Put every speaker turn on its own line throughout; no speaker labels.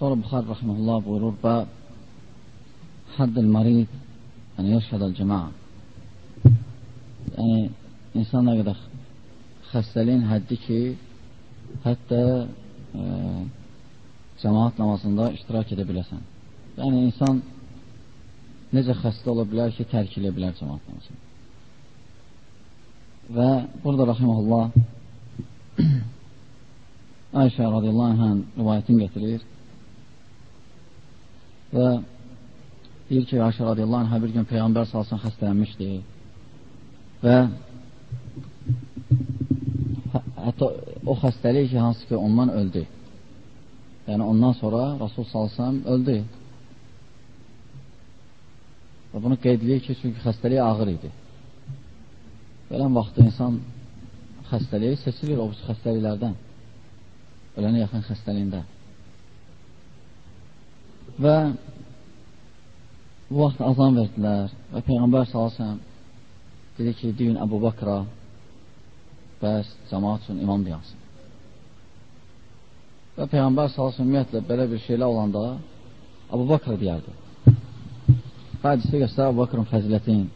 sonra Buxar rəhməhullah buyurur və həddil marid yəni yaşadal cəmaa yəni insan nə qədər xəstəliyin həddi ki hətta e, cəmaat namazında iştirak edə biləsən. Yəni insan necə xəstə ola bilər ki tərk edə bilər cəmaat namazını. Və burada rəhməhullah Ayşə radiyallahu anhən rivayətini getirir və deyir ki, Ayşə radiyallahu anhə bir gün Peyğəmbər salsın xəstələnmişdi və hə, hətta o xəstəlik ki, hansı ki, ondan öldü. Yəni, ondan sonra Rasul salsam öldü. Və bunu qeyd edir ki, çünki xəstəlik ağır idi. Gələn vaxtda insan xəstəliyi seçilir o xəstəliklərdən ölənə yaxın xəstəliyində. Və vaxt azan verdilər və Peyğəmbər salasəm dedi ki, deyin Əbu Bakra bəs cəmaat üçün imam deyansın. Və Peyğəmbər salasəm ümumiyyətlə belə bir şeylə olanda Əbu Bakra deyərdi. Hadisə göstər Əbu Bakrın fəzilətini.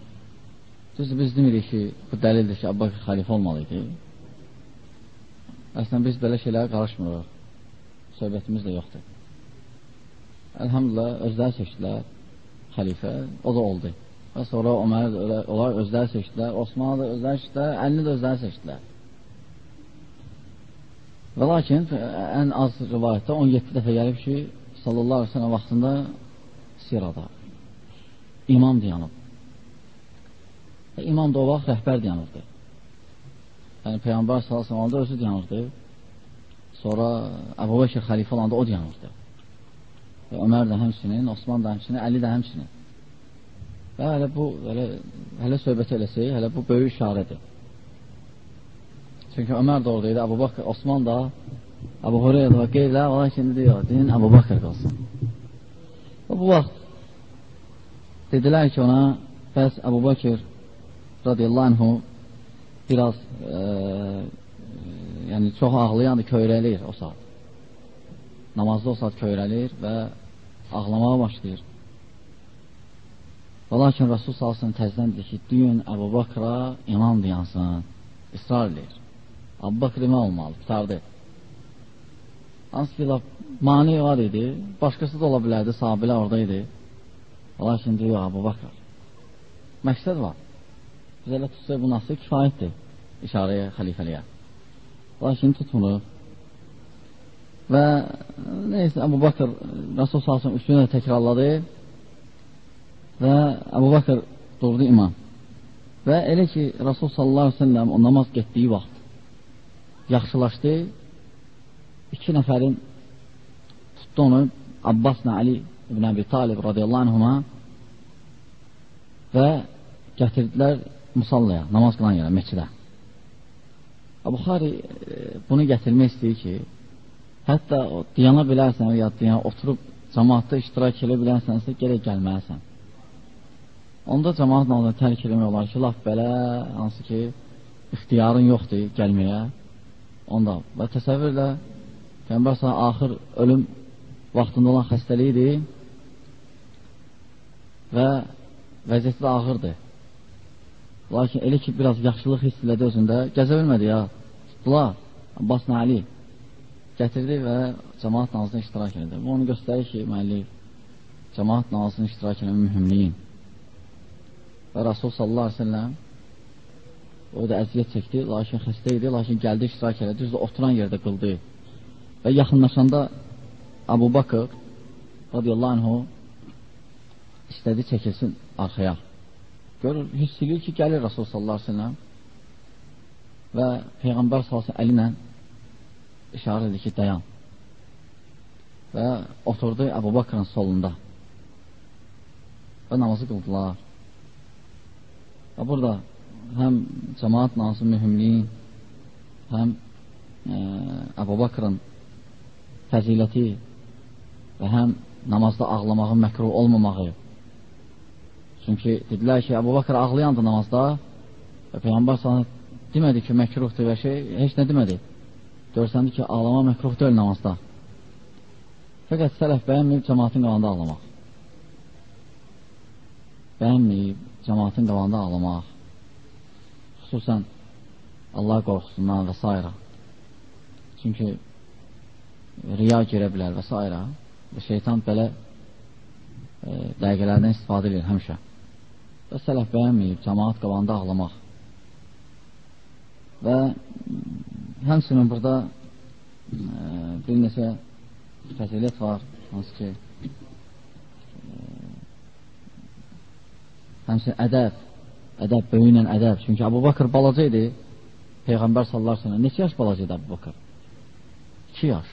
Düzdür, biz demirik ki, bu dəlildir ki, Əbu Bakr xalifə olmalıydı. Əslən, biz belə şeylərə qarışmırıq. Söhbətimiz də yoxdur. Əlhamdülillah, özləri seçdilər xəlifə, o da oldu. Və sonra Ömər, onlar özləri seçdilər, Osmanlı da özləri seçdilər, Əlini də özləri seçdilər. Və lakin, ən az rivayətdə 17 dəfə gəlib ki, sallallahu aleyhi ve vaxtında sirada imam dayanıb. Və imam da o vaxt rəhbər dayanırdı. Yəni Peyğəmbər sallallahu əleyhi özü dayanırdı. Sonra Əbu Bəkir xəlifə olanda o dayanırdı. Və Ömər də həmçinin, Osman da həmçinin, Əli də həmçinin. Və hələ bu hələ, hələ söhbət eləsək, hələ bu böyük işarədir. Çünki Ömər də oradaydı, Əbu Bakır, Osman da, Əbu Hureyra da qeylə, ola ki, deyir, dinin Əbu Bakır qalsın. Və bu vaxt dedilər ki, ona, bəs Əbu Bakır radiyallahu anhu biraz e, yəni çox ağlayandır, köyrəlir o saat. Namazda o saat köyrəlir və ağlamağa başlayır. Və lakin Rasul salsın təzdən deyir ki, düyün Əbu Bakra imam deyansın, israr edir. Əbu Bakr imam olmalı, tutardı. Hansı ki, mani var idi, başqası da ola bilərdi, sahabilə orada idi. Lakin deyir, Əbu Bakr. Məqsəd var. Biz elə tutsaq bu nasıl kifayətdir işarəyə, xəlifəliyə. Lakin tutmur. Və neysə, Əbu Bakır Rasul salsın üstünə təkrarladı və Əbu Bakır durdu imam. Və elə ki, Rasul sallallahu aleyhi ve sellem o namaz getdiyi vaxt yaxşılaşdı, iki nəfərin tutdu onu Abbasla Ali ibn Əbi Talib radiyallahu anhuma və gətirdilər musallaya, namaz qılan yerə, meçidə. Buxari e, bunu gətirmək istəyir ki, hətta o, diyana bilərsən ya diyana oturub cəmaatda iştirak edə bilərsənsə, gerək gəlməlisən. Onda cəmaat namazını tərk eləmək olar ki, laf belə, hansı ki, ixtiyarın yoxdur gəlməyə. Onda və təsəvvürlə Peyğəmbər sana axır ölüm vaxtında olan xəstəliyidir və vəziyyəti də ağırdır. Lakin elə ki, biraz yaxşılıq hiss elədi özündə, gəzə bilmədi ya, tutdular, Abbas Nali gətirdi və cəmaat namazına iştirak edir. Bu onu göstərir ki, müəllif, cəmaat namazına iştirak edən mühümliyin. Və Rasul sallallahu aleyhi ve sellem o da əziyyət çəkdi, lakin xəstə idi, lakin gəldi iştirak elədi, düzdür, oturan yerdə qıldı. Və yaxınlaşanda Abu Bakır radiyallahu anhu istədi çəkilsin arxaya. Görür, hiss edir ki, gəlir Rasul sallallahu aleyhi ve sellem və Peyğəmbər sallallahu əli ilə işarə edir ki, dayan. Və oturdu Əbu Bakrın solunda və namazı qıldılar. Və burada həm cəmaat namazı mühümliyi, həm e, Əbu Bakrın fəziləti və həm namazda ağlamağın məkruh olmamağı Çünki dedilər ki, Əbu Bakır ağlayandı namazda və Peyğəmbər sana demədi ki, məkruhdur və şey, heç nə demədi. Görsəndi ki, ağlama məkruh deyil namazda. Fəqət sələf bəyənməyib cəmatın qalanda ağlamaq. Bəyənməyib cəmatın qalanda ağlamaq. Xüsusən Allah qorxusundan və s. Çünki riya girə bilər və s. Və şeytan belə e, dəqiqələrdən istifadə edir həmişə. Və sələf bəyənməyib cəmaat qabağında ağlamaq. Və həmsinin burada e, bir neçə fəzilət var, hansı ki e, həmsin ədəb, ədəb, böyüylə ədəb. Çünki Abu Bakır balaca idi, Peyğəmbər sallar sənə. Neçə yaş balaca idi Abu Bakır? 2 yaş.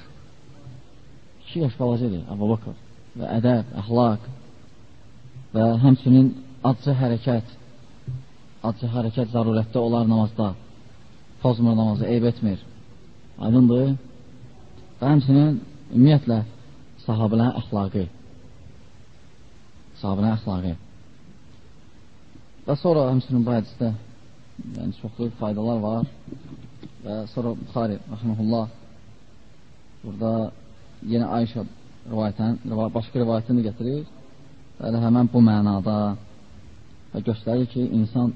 2 yaş balaca idi Abu Bakır. Və ədəb, əxlaq və həmsinin acı hərəkət, acı hərəkət zarurətdə olar namazda, pozmur namazı, eyb etmir. Aydındır. Və həmsinin ümumiyyətlə sahabilərin əxlaqı, sahabilərin əxlaqı. Və sonra həmsinin bu hədisdə yəni, çoxlu faydalar var və sonra Buxari, rəxməhullah, burada yenə Ayşə rivayətən, başqa rivayətini gətirir və həmən bu mənada və göstərir ki, insan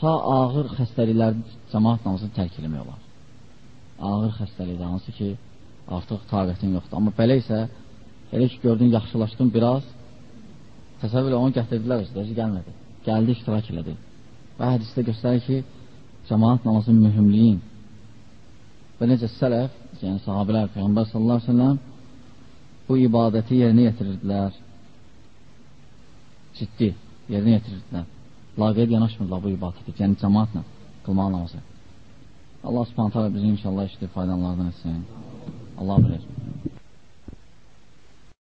ta ağır xəstəliklərdə cəmaat namazını tərk eləmək olar. Ağır xəstəlikdə, hansı ki, artıq taqətin yoxdur. Amma belə isə, elə ki, gördün, yaxşılaşdın biraz, təsəvvür onu gətirdilər özü, özü gəlmədi. Gəldi, iştirak elədi. Və hədisdə göstərir ki, cəmaat namazının mühümliyin və necə sələf, yəni sahabələr, Peyğəmbər sallallahu aleyhi ve sellem bu ibadəti yerinə yetirirdilər ciddi yerinə yetirirdilər. Laqeyd yanaşmırlar bu ibadətə, yəni cəmaatla qılmaq namazı. Allah subhanətə bizi inşallah işləyib faydalardan etsin. Allah bilir.